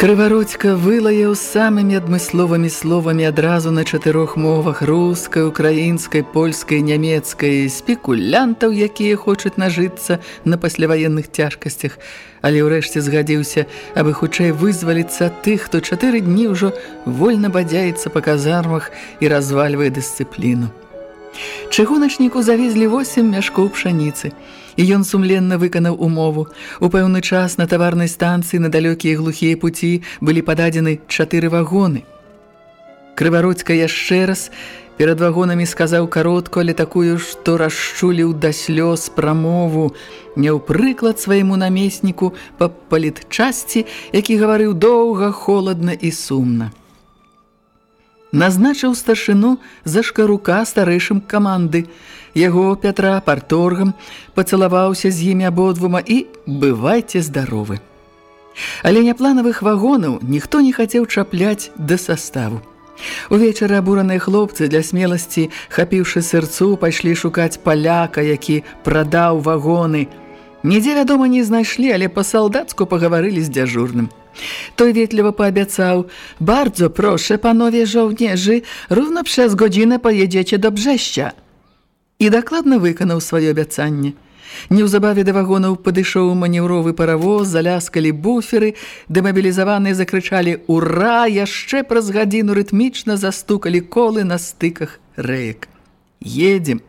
Крывародька вылаяў самымі адмысловымі словамі адразу на чатырох мовах рускай, украінскай, польскай, нямецкай, спекулянтаў, якія хочуць нажыцца на пасляваенных цяжкасцях, але ўрэшце згадзіўся, абы хутчэй вызваліцца тых, хто чатыры дні ўжо вольна бадзяецца па казармах і развальвае дысцыпліну. Чыгуначніку завезлі 8 мяшкоў пшаніцы – і ён сумленна выканаў умову. У пэўны час на таварнай станцыі на далёкія глухія пуці былі пададзены чатыры вагоны. Крывародзька яшчэ раз перад вагонамі сказаў каротку, але такую, што расчуліў да слёз прамову, не ў прыклад свайму намесніку па палітчасці, які гаварыў доўга, холадна і сумна. Назначыў старшыну за шкарука старэйшым каманды, яго Пятра парторгам, пацалаваўся з імі абодвума і бывайце здаровы. Але няпланавых вагонаў ніхто не хацеў чапляць да составу. Увечары абураныя хлопцы для смеласці, хапіўшы сэрцу, пайшлі шукаць паляка, які прадаў вагоны. Нідзе, вядома, не знайшлі, але па-салдацку пагаварылі з дзяжурным. Той ветліва паабяцаў: "Бардзо проszę, панове żołnierzy, równo przez godzinę pojedziecie do Brześcia" і дакладна выканаў сваё абяцанне. Неўзабаве да вагонаў падышоў манеўровы паравоз, заляскалі буферы, дэмабілізаваныя закрычалі «Ура!» яшчэ праз гадзіну рытмічна застукалі колы на стыках рэек. Едзем.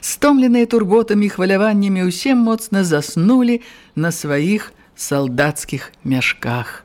Стомленыя турботамі і хваляваннямі ўсе моцна заснулі на сваіх салдацкіх мяшках.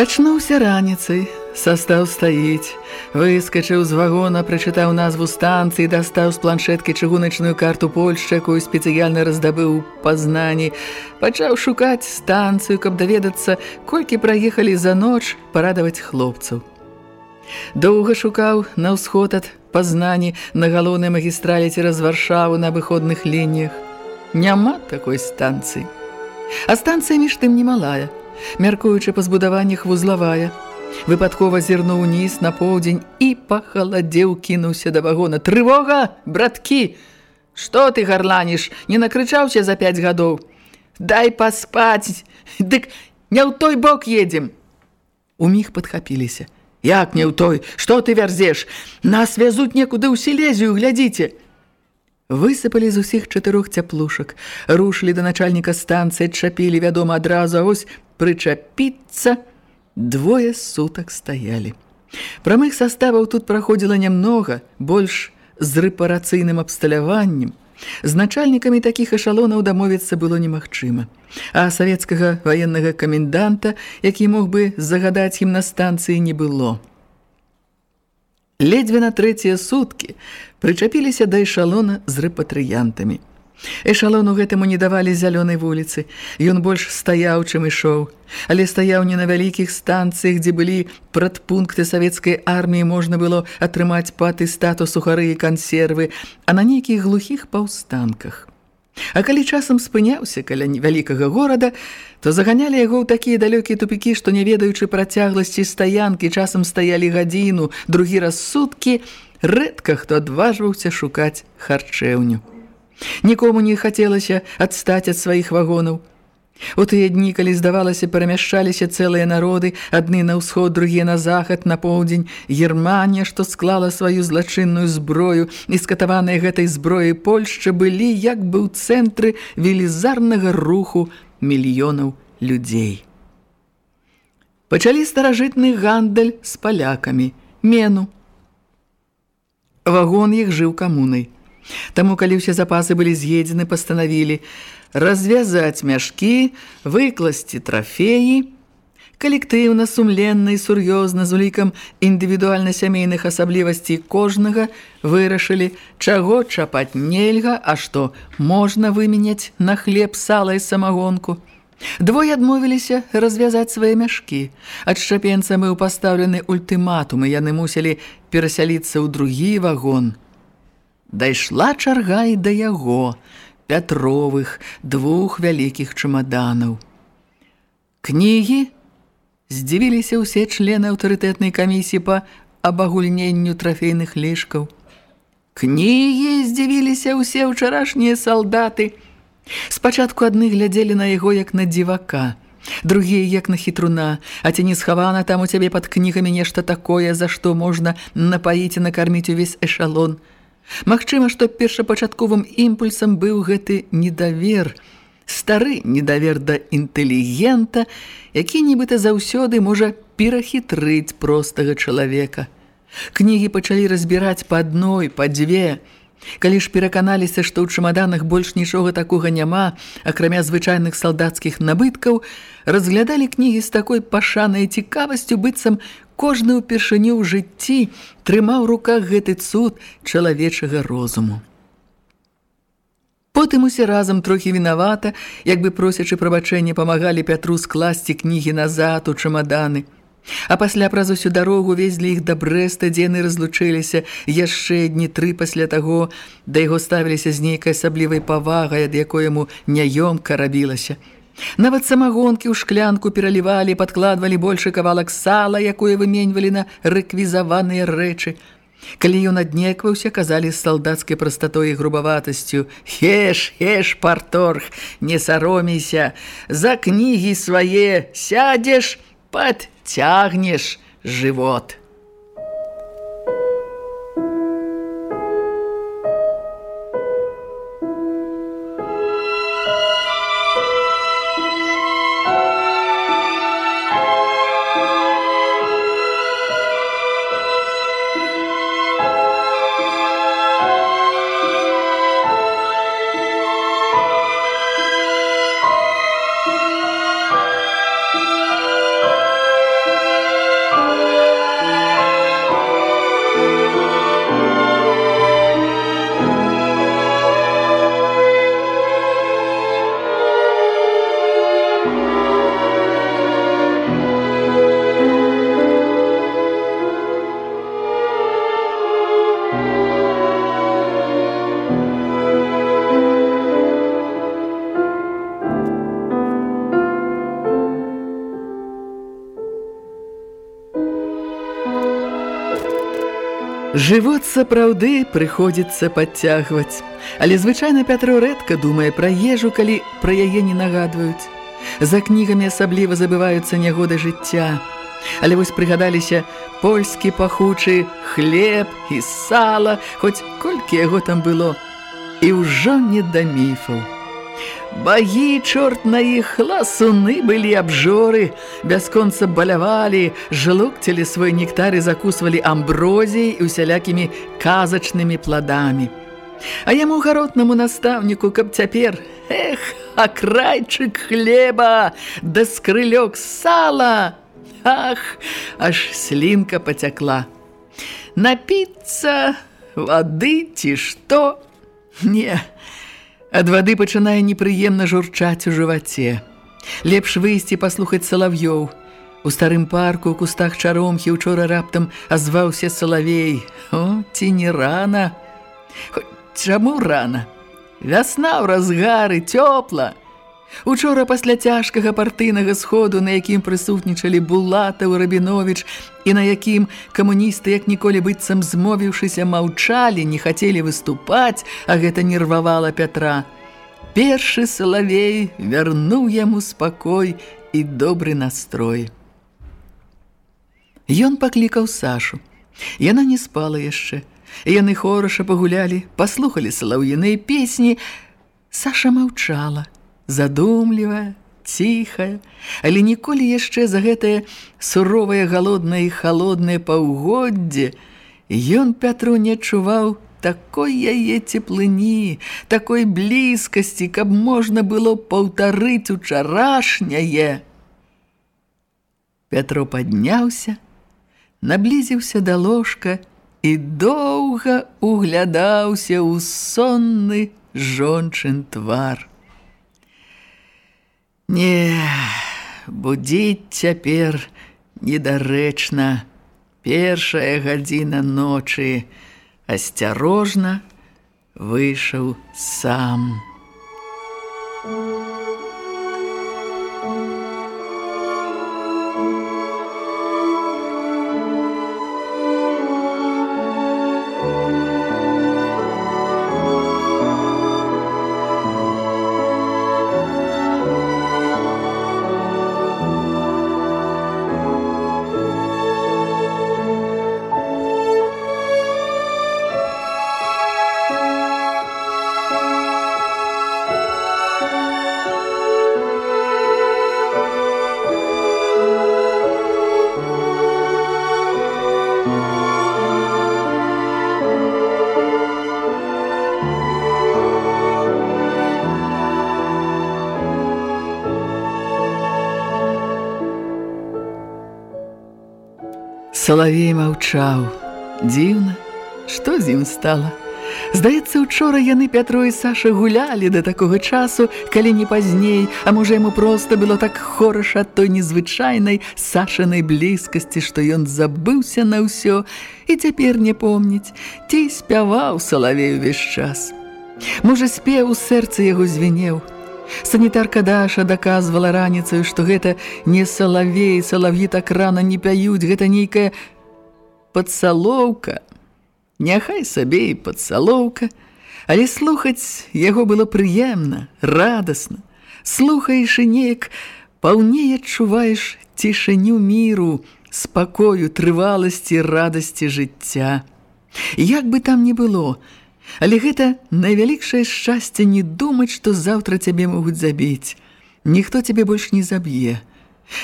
Прачнуўся раніцай, састаў стаіць, выскачыў з вагона, прачытаў назву станцыі, дастаў з планшеткі чыгуначную карту Польшчы, якую спецыяльна раздабыў пазнанні, пачаў шукаць станцыю, каб даведацца, колькі праехалі за ноч парадаваць хлопцаў. Доўга шукаў на ўсход ад пазнанні на галоўнай магістралі цераз варшаву на выходных лініях. Няма такой станцыі. А станцыя між тым немалая – мяркуючы па збудаваннях вузлавая. Выпадкова зірнуў уніз на поўдзень і пахаладзеў кінуўся да вагона. Трывога, браткі! Што ты гарланіш? Не накрычаўся за пяць гадоў. Дай паспаць! Дык не ў той бок едзем. У міг падхапіліся. Як не ў той? Што ты вярзеш? Нас вязуць некуды ў селезію, глядзіце! Высыпалі з усіх чатырох цяплушак, рушылі да начальніка станцыі, чапілі, вядома, адразу, а ось прычапіцца, двое сутак стаялі. Прамых составаў тут праходзіла нямнога, больш з рэпарацыйным абсталяваннем. З начальнікамі такіх эшалонаў дамовіцца было немагчыма. А савецкага ваеннага каменданта, які мог бы загадаць ім на станцыі, не было. Ледзьве на трэція суткі прычапіліся да эшалона з рэпатрыянтамі. Эшалону гэтаму не давалі зялёнай вуліцы. Ён больш стаяў, чым ішоў. Але стаяў не на вялікіх станцыях, дзе былі прадпункты савецкай арміі, можна было атрымаць паты стату сухары і кансервы, а на нейкіх глухіх паўстанках. А калі часам спыняўся каля вялікага горада, то заганялі яго ў такія далёкія тупікі, што не ведаючы працягласці стаянкі, часам стаялі гадзіну, другі раз суткі, рэдка хто адважваўся шукаць харчэўню. Нікому не хацелася адстаць ад сваіх вагонаў. У тыя дні, калі, здавалася, перамяшчаліся цэлыя народы, адны на ўсход, другія на захад, на поўдзень, Германія, што склала сваю злачынную зброю, і скатаваныя гэтай зброі Польшчы былі як бы ў цэнтры велізарнага руху мільёнаў людзей. Пачалі старажытны гандаль з палякамі, мену. Вагон іх жыў камунай. Таму, калі ўсе запасы былі з'едзены, пастанавілі развязаць мяшкі, выкласці трафеі, калектыўна, сумленна і сур'ёзна з улікам індывідуальна-сямейных асаблівасцей кожнага вырашылі, чаго чапаць нельга, а што можна выменяць на хлеб, сала і самагонку. Двое адмовіліся развязаць свае мяшкі. Ад шчапенца быў пастаўлены ультыматум, і яны мусілі перасяліцца ў другі вагон – Дайшла чарга і да яго, пятровых, двух вялікіх чамаданаў. Кнігі здзівіліся ўсе члены аўтарытэтнай камісіі па абагульненню трафейных лішкаў. Кнігі здзівіліся ўсе ўчарашнія салдаты. Спачатку адны глядзелі на яго як на дзівака, другія як на хітруна, а ці не схавана там у цябе пад кнігамі нешта такое, за што можна напаіць і накарміць увесь эшалон – Магчыма, што першапачатковым імпульсам быў гэты недавер, стары недавер да інтэлігента, які нібыта заўсёды можа перахітрыць простага чалавека. Кнігі пачалі разбіраць па адной, па дзве. Калі ж пераканаліся, што ў чамаданах больш нічога такога няма, акрамя звычайных салдацкіх набыткаў, разглядалі кнігі з такой пашанай цікавасцю быццам кожны ўпершыню ў жыцці трымаў руках гэты цуд чалавечага розуму. Потым усе разам трохі вінавата, як бы просячы прабачэння, памагалі Пятру скласці кнігі назад у чамаданы. А пасля праз усю дарогу везлі іх да Брэста, дзе яны разлучыліся яшчэ дні тры пасля таго, да яго ставіліся з нейкай асаблівай павагай, ад якой яму няёмка рабілася – Нават самагонкі ў шклянку пералівалі, падкладвалі большы кавалак сала, якое выменьвалі на рэквізаваныя рэчы. Калі ён аднекваўся, казалі з салдацкай прастатой і грубаватасцю: «Хеш, хеш, парторг, не саромейся, за кнігі свае сядзеш, падцягнеш жывот». Жывот сапраўды прыходзіцца падцягваць. Але звычайна Пятро рэдка думае пра ежу, калі пра яе не нагадваюць. За кнігамі асабліва забываюцца нягоды жыцця. Але вось прыгадаліся польскі пахучы хлеб і сала, хоць колькі яго там было, і ўжо не да міфаў. Багі, чорт на іх, ласуны былі абжоры, бясконца балявалі, жлукцелі свой нектар і закусвалі амброзій і усялякімі казачнымі пладамі. А яму гаротнаму настаўніку, каб цяпер, эх, акрайчык хлеба, да скрылёк сала, ах, аж слінка пацякла. Напіцца, вады ці што? Не, Ад вады пачынае непрыемна журчаць у жываце. Лепш выйсці паслухаць салав'ёў. У старым парку, у кустах чаромхі учора раптам азваўся салавей. О, ці не рана? Хоць чаму рана? Вясна ў разгары, цёпла. Учора пасля цяжкага партыйнага сходу, на якім прысутнічалі Булатаў, Рабіновіч, і на якім камуністы, як ніколі быццам змовіўшыся, маўчалі, не хацелі выступаць, а гэта нервавала Пятра. Першы салавей вярнуў яму спакой і добры настрой. Ён паклікаў Сашу. Яна не спала яшчэ. Яны хораша пагулялі, паслухалі салаўіныя песні. Саша маўчала, задумлівая, ціхая, але ніколі яшчэ за гэтае суровае, галоднае і халоднае паўгоддзе ён Пятру не адчуваў такой яе цеплыні, такой блізкасці, каб можна было паўтарыць учарашняе. Пятро падняўся, наблізіўся да ложка і доўга углядаўся ў сонны жончын твар. Не, будзіць цяпер недарэчна. Першая гадзіна ночы асцярожна выйшаў сам. Салавей маўчаў. Дзіўна, што з ім стала? Здаецца, учора яны Пятро і Саша гулялі да такога часу, калі не пазней, а можа яму проста было так хораша ад той незвычайнай Сашанай блізкасці, што ён забыўся на ўсё і цяпер не помніць, ці спяваў Салавей увесь час. Можа, спеў у сэрцы яго звенеў, Санітарка Даша даказвала раніцаю, што гэта не салавей, салав'і так рана не пяюць, гэта нейкая падсалоўка. Няхай сабе і падсалоўка, але слухаць яго было прыемна, радасна. Слухаеш і неяк паўней адчуваеш цішыню міру, спакою, трываласці, радасці жыцця. Як бы там ні было, Але гэта найвялікшае шчасце не думаць, што заўтра цябе могуць забіць. Ніхто цябе больш не заб'е.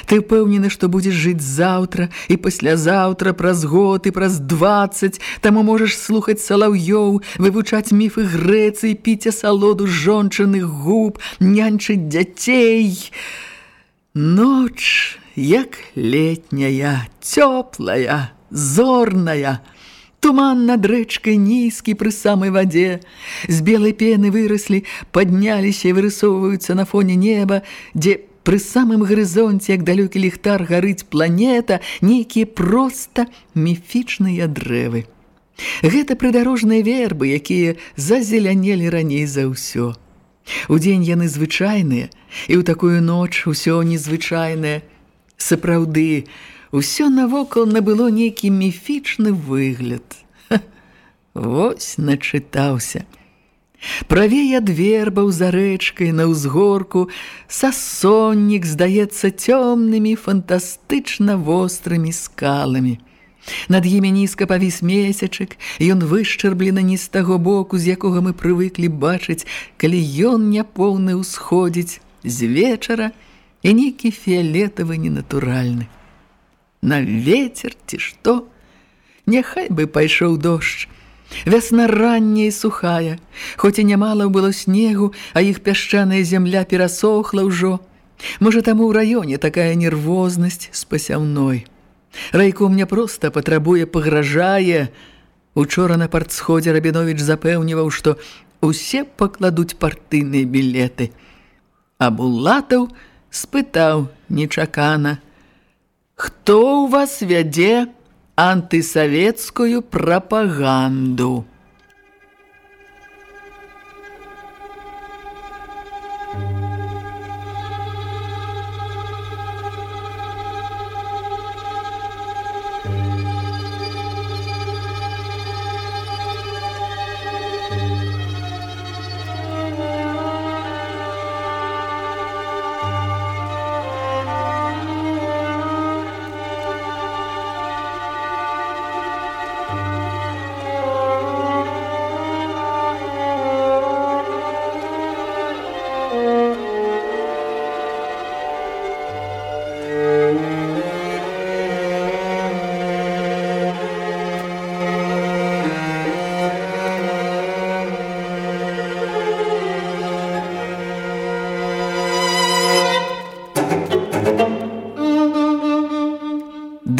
Ты ўпэўнены, што будзеш жыць заўтра і паслязаўтра праз год і праз дваццаць, таму можаш слухаць салаўёў, вывучаць міфы Грэцыі, піць асалоду жончыных губ, нянчыць дзяцей. Ноч, як летняя, цёплая, зорная, Туман над рэчкай нізкі пры самай вадзе. З белай пены выраслі, падняліся і вырысоўваюцца на фоне неба, дзе пры самым гарызонце, як далёкі ліхтар гарыць планета, нейкія проста міфічныя дрэвы. Гэта прыдарожныя вербы, якія зазелянелі раней за ўсё. Удзень яны звычайныя, і ў такую ноч усё незвычайнае. Сапраўды, Усё навокал набыло нейкі міфічны выгляд. Ха, вось начытаўся. Правей ад вербаў за рэчкай на ўзгорку, сасоннік здаецца цёмнымі фантастычна вострымі скаламі. Над імі нізка павіс месячык, ён вышчарблены не з таго боку, з якога мы прывыклі бачыць, калі ён няпоўны ўсходзіць з вечара і нейкі фіолетавы ненатуральны на ветер ці што. Няхай бы пайшоў дождж. Вясна ранняя і сухая, хоць і нямала было снегу, а іх пясчаная зямля перасохла ўжо. Можа, таму ў раёне такая нервознасць з пасяўной. Райку мне проста патрабуе пагражае. Учора на партсходзе Рабіновіч запэўніваў, што усе пакладуць партыйныя білеты. А Булатаў спытаў нечакана: « Хто ў вас вядзе антысавецкую прапаганду?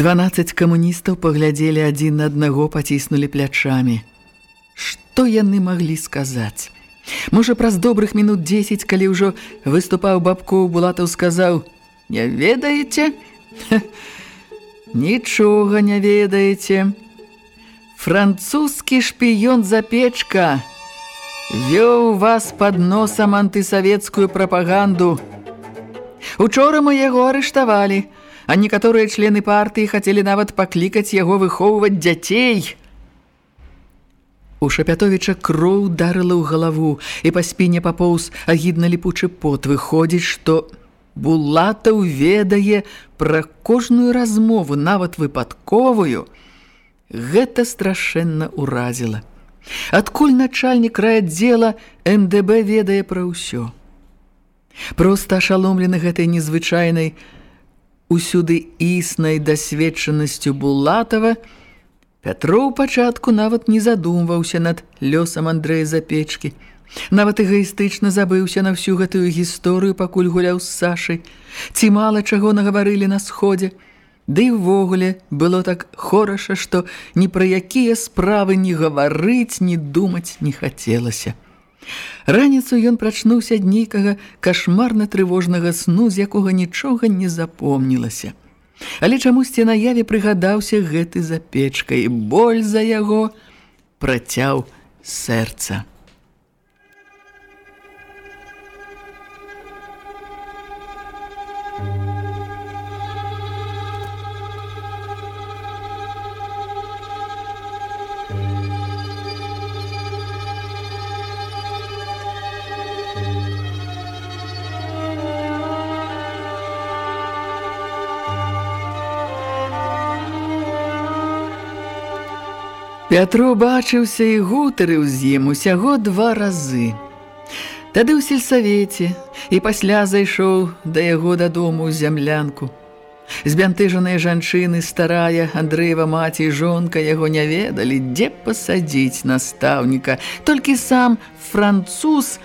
12 камуністаў паглядзелі адзін на аднаго, паціснулі плячамі. Што яны маглі сказаць? Можа, праз добрых мінут 10, калі ўжо выступаў бабкоў, Булатаў сказаў: « Не ведаеце? Нічога не ведаеце. Французскі шпіён запечка вёў вас пад носам антысавецкую прапаганду. Учора мы яго арыштавалі, а некаторыя члены партыі хацелі нават паклікаць яго выхоўваць дзяцей. У Шапятовіча кроў дарыла ў галаву, і па спіне папоўз агідна ліпучы пот выходзіць, што Булатаў ведае пра кожную размову, нават выпадковую. Гэта страшэнна ўразіла. Адкуль начальнік райаддзела МДБ ведае пра ўсё. Проста ашаломлены гэтай незвычайнай усюды існай дасведчанасцю Булатава, Пятроў пачатку нават не задумваўся над лёсам Андрэя Запечкі. Нават эгоістычна забыўся на всю гэтую гісторыю, пакуль гуляў з Сашай. Ці мала чаго нагаварылі на сходзе. Ды і ўвогуле было так хораша, што ні пра якія справы ні гаварыць, ні думаць не хацелася. Раніцу ён прачнуўся ад нейкага кашмарна-трывожнага сну, з якога нічога не запомнілася. Але чамусьці наяве прыгадаўся гэты запечка, і боль за яго працяў сэрца. Пятро бачыўся і гутарыў з ім усяго два разы. Тады ў сельсавеце і пасля зайшоў да яго дадому ў зямлянку. Збянтыжаныя жанчыны, старая, Андрэева маці і жонка яго не ведалі, дзе пасадзіць настаўніка. Толькі сам француз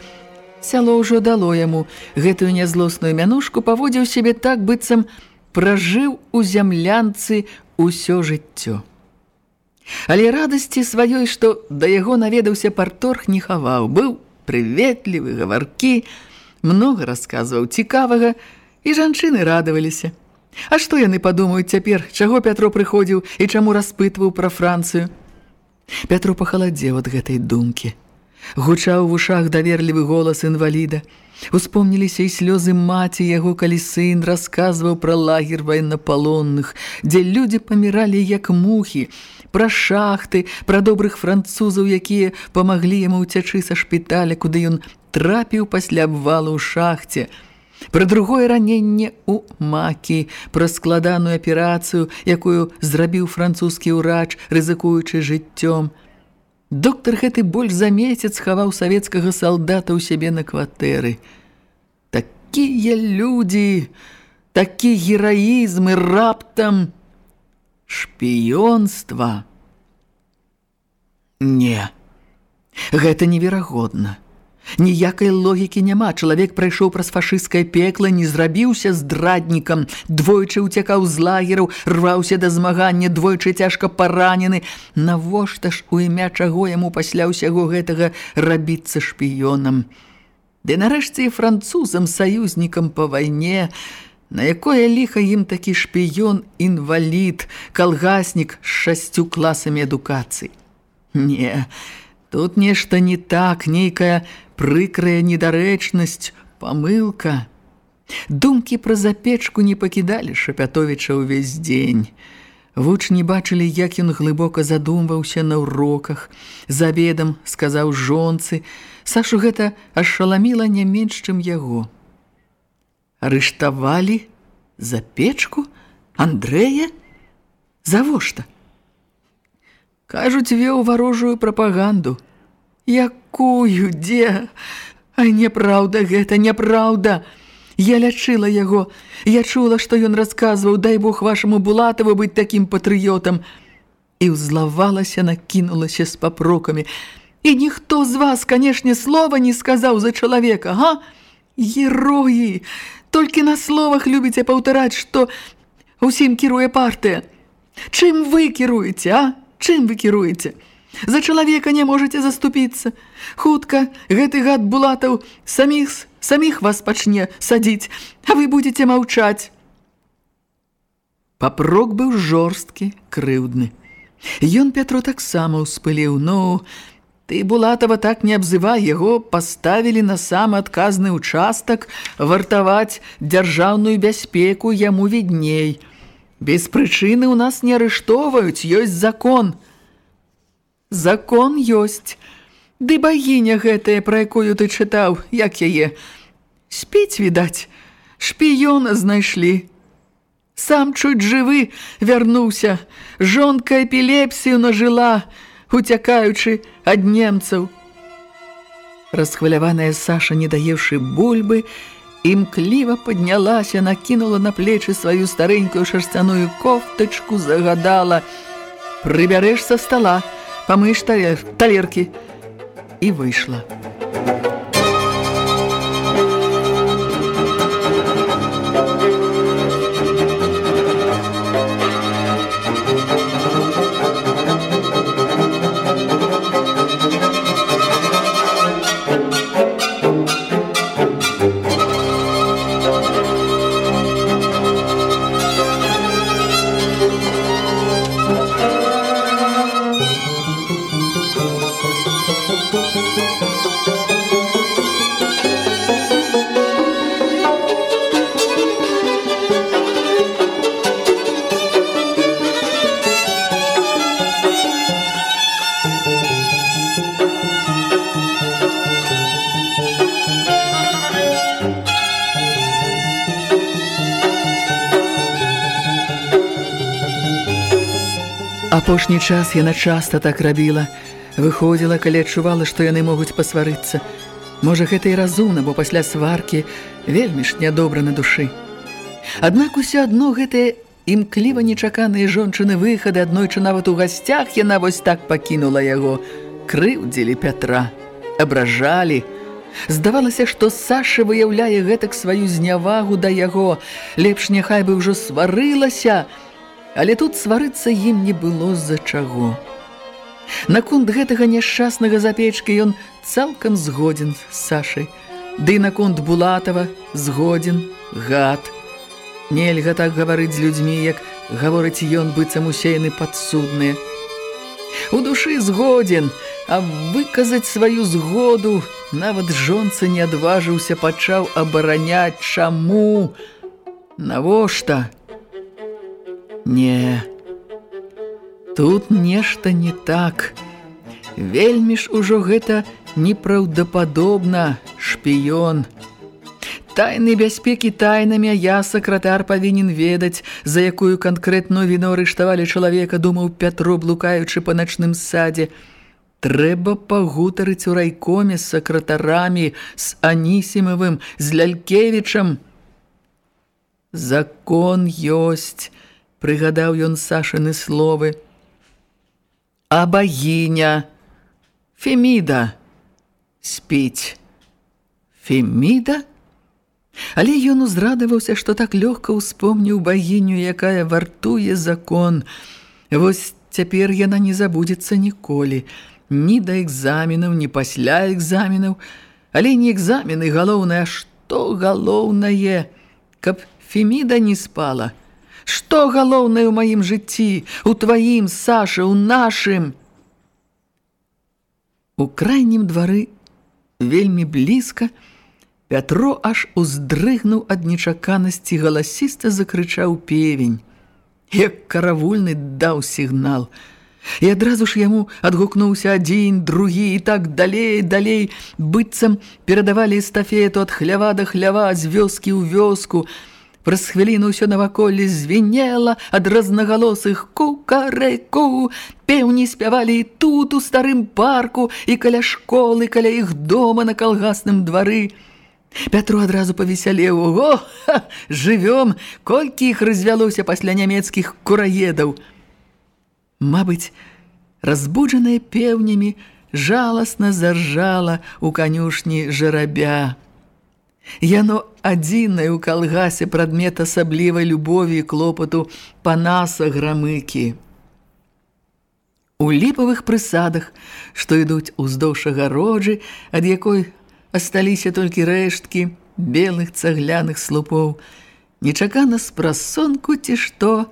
сяло ўжо дало яму гэтую нязлосную мянушку, паводзіў сябе так, быццам пражыў у зямлянцы ўсё жыццё. Але радасці сваёй, што да яго наведаўся парторг не хаваў, быў прыветлівы, гаваркі, многа расказваў цікавага, і жанчыны радаваліся. А што яны падумаюць цяпер, чаго Пятро прыходзіў і чаму распытваў пра Францыю? Пятро пахаладзеў ад гэтай думкі. Гучаў у вушах даверлівы голас інваліда. Успомніліся і слёзы маці яго, калі сын расказваў пра лагер вайнапалонных, дзе людзі паміралі як мухі, пра шахты, пра добрых французаў, якія памаглі яму ўцячы са шпіталя, куды ён трапіў пасля абвалу ў шахце. Пра другое раненне ў макі, пра складаную аперацыю, якую зрабіў французскі ўрач, рызыкуючы жыццём. Доктар гэты больш за месяц хаваў савецкага салдата ў сябе на кватэры. Такія людзі, такі гераізм і раптам шпіёнства. Не, гэта неверагодна. Ніякай логікі няма. Чалавек прайшоў праз фашысцкае пекла, не зрабіўся здраднікам, двойчы ўцякаў з лагераў, рваўся да змагання, двойчы цяжка паранены. Навошта ж у імя чаго яму пасля ўсяго гэтага рабіцца шпіёнам? Ды нарэшце і французам саюзнікам па вайне, на якое ліха ім такі шпіён, інвалід, калгаснік з шасцю класамі адукацыі. Не, тут нешта не так, нейкая прыкрая недарэчнасць, памылка. Думкі пра запечку не пакідалі Шапятовіча ўвесь дзень. Вучні бачылі, як ён глыбока задумваўся на ўроках. За абедам сказаў жонцы, Сашу гэта ашаламіла не менш, чым яго. Арыштавалі запечку Андрэя? Завошта? Кажуць, веў варожую прапаганду. Якую, дзе? А няпраўда гэта, няпраўда. Я лячыла яго. Я чула, што ён расказваў, дай Бог вашаму Булатаву быць такім патрыётам. І ўзлавалася, накінулася з папрокамі. І ніхто з вас, канешне, слова не сказаў за чалавека, га? Героі! Толькі на словах любіце паўтараць, што усім кіруе партыя. Чым вы кіруеце, а? Чым вы кіруеце? За чалавека не можаце заступіцца. Хутка гэты гад Булатаў саміх, саміх вас пачне садзіць, а вы будзеце маўчаць. Папрок быў жорсткі, крыўдны. Ён Пятро таксама ўспыліў, ну, ты Булатава так не абзывай, яго паставілі на самы адказны ўчастак вартаваць дзяржаўную бяспеку яму відней. Без прычыны ў нас не арыштоўваюць, ёсць закон – Закон ёсць. Ды багіня гэтая, пра якую ты чытаў, як яе. Спіць, відаць, шпіёна знайшлі. Сам чуць жывы вярнуўся, жонка эпілепсію нажыла, уцякаючы ад немцаў. Расхваляваная Саша, не даеўшы бульбы, імкліва паднялася, накінула на плечы сваю старэнькую шарсцяную кофтачку, загадала: « Прыбярэш са стала, помыешь талер, талерки. И вышла. Апошні час яна часта так рабіла. Выходзіла, калі адчувала, што яны могуць пасварыцца. Можа, гэта і разумна, бо пасля сваркі вельмі ж нядобра на душы. Аднак усё адно гэтыя імкліва нечаканыя жончыны выхады аднойчы нават у гасцях яна вось так пакінула яго. Крыўдзілі Пятра, абражалі. Здавалася, што Саша выяўляе гэтак сваю знявагу да яго. Лепш няхай бы ўжо сварылася, Але тут сварыцца ім не было з-за чаго. Наконт гэтага няшчаснага запечка ён цалкам згодзін з Сашай. Ды наконт Булатава згодзін, гад. Нельга так гаварыць з людзьмі, як гаворыць ён быццам усеяны падсудныя. У душы згодзін, а выказаць сваю згоду нават жонцы не адважыўся, пачаў абараняць чаму. Навошта? Не. Тут нешта не так. Вельмі ж ужо гэта непраўдападобна, шпіён. Тайны бяспекі тайнамі, я, сакратар, павінен ведаць, за якую канкрэтную віну арыштавалі чалавека, думаў Пятро, блукаючы па начным садзе. Трэба пагутарыць у райкоме з сакратарамі, з Анісімавым, з Лялькевічам. Закон ёсць, прыгадаў ён Сашыны словы. А багіня, Феміда, спіць, Феміда? Але ён узрадаваўся, што так лёгка ўспомніў багіню, якая вартуе закон. Вось цяпер яна не забудзецца ніколі, ні да экзаменаў, ні пасля экзаменаў, але не экзамены галоўнае, што галоўнае, каб Феміда не спала. Што галоўнае ў маім жыцці, у тваім, Саша, у нашым? У крайнім двары вельмі блізка, Пятро аж уздрыгнуў ад нечаканасці, галасіста закрычаў певень. Як каравульны даў сігнал. І адразу ж яму адгукнуўся адзін, другі і так далей, далей, быццам перадавалі эстафету ад хлява да хлява з вёскі ў вёску. Праз хвіліну ўсё наваколле звенела ад рознагалосых ку-карэ-ку. Пеўні спявалі і тут, у старым парку, і каля школы, каля іх дома на калгасным двары. Пятру адразу павесялеў, ого, ха, жывём, колькі іх развялося пасля нямецкіх кураедаў. Мабыць, разбуджаная пеўнямі, жаласна заржала ў канюшні жарабя. Яно адзінае ў калгасе прадмет асаблівай любові і клопату панаса грамыкі. У ліпавых прысадах, што ідуць уздоўж агароджы, ад якой асталіся толькі рэшткі белых цагляных слупоў. Нечакана з прасонку ці што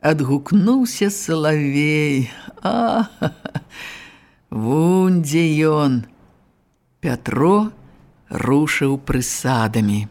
адгукнуўся салавей. А, вунь дзе ён. Пятро рушыў прысадамі.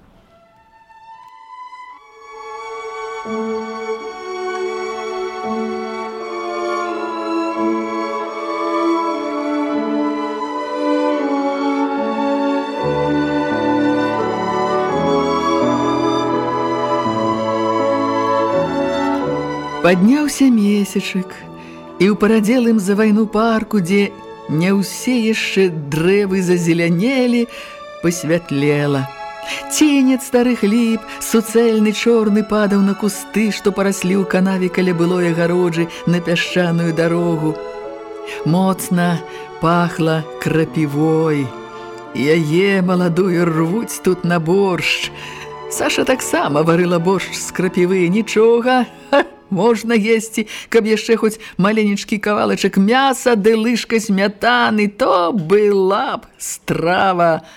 Падняўся месячык, і ў парадзелым за вайну парку, дзе не ўсе яшчэ дрэвы зазелянелі, пасвятлела. Ценец старых ліп, суцэльны чорны падаў на кусты, што параслі ў канаве каля былой агароджы на пясчаную дарогу. Моцна пахла крапівой. Яе маладую рвуць тут на боршч. Саша таксама варыла боршч з крапівы, нічога! Можна есці, каб яшчэ хоць маленечкі кавалачак мяса ды лыжка смятаны, то была б страва.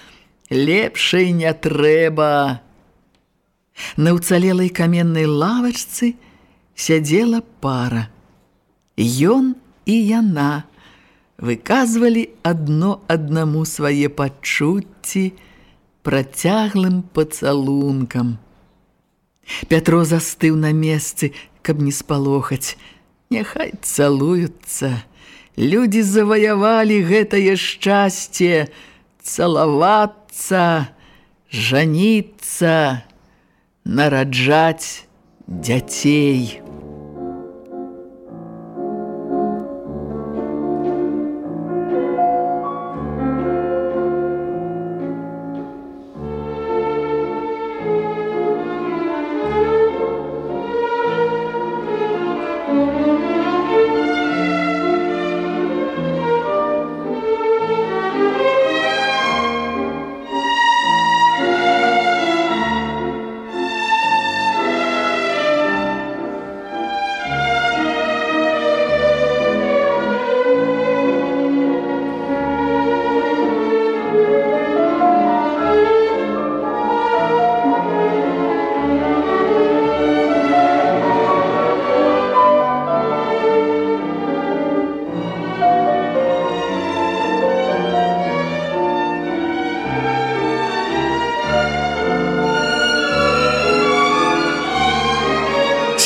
Лепшай не трэба. На ўцалелай каменнай лавачцы сядзела пара. Ён і яна выказвалі адно аднаму свае пачуцці працяглым пацалункам. Пятро застыў на месцы, каб не спалохаць. Няхай цалуюцца. Людзі заваявалі гэтае шчасце, цалавацца, жаніцца, нараджаць дзяцей.